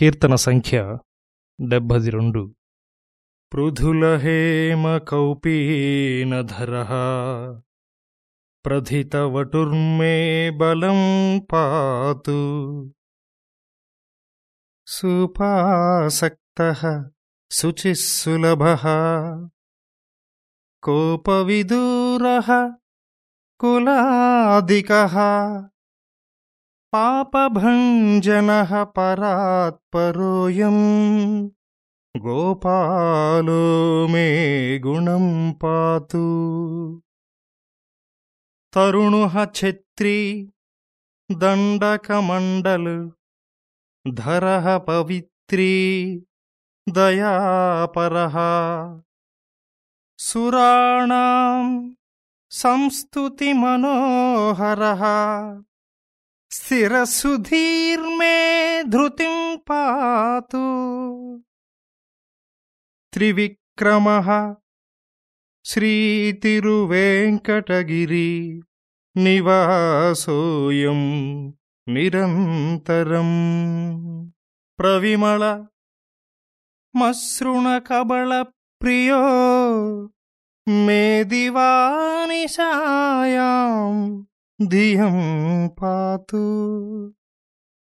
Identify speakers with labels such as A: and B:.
A: కీర్తన సంఖ్య డెబ్బది రెండు పృథులహేమ కౌపీనధర ప్రథితవటుర్మే బలం పాతు సుపాసక్త శుచిస్సులభ కోపవిదూర కులాదిక పాపభంజన పరాత్పరోయం. గోపాలో మే గుణం పాతు. తరుణు ఛత్రి దండకమండల్ ధర పవిత్రీ దయాపర. సురాణం సంస్తుతి మనోహర స్థిరసుధీర్మే ధృతిం పాతు త్రివిక్రమ శ్రీతిరువేంకటగిరి నివాసోయం నిరంతరం ప్రవిమళ మసృణకబళ ప్రియో మే దివానిశాయాం දියම් පාතු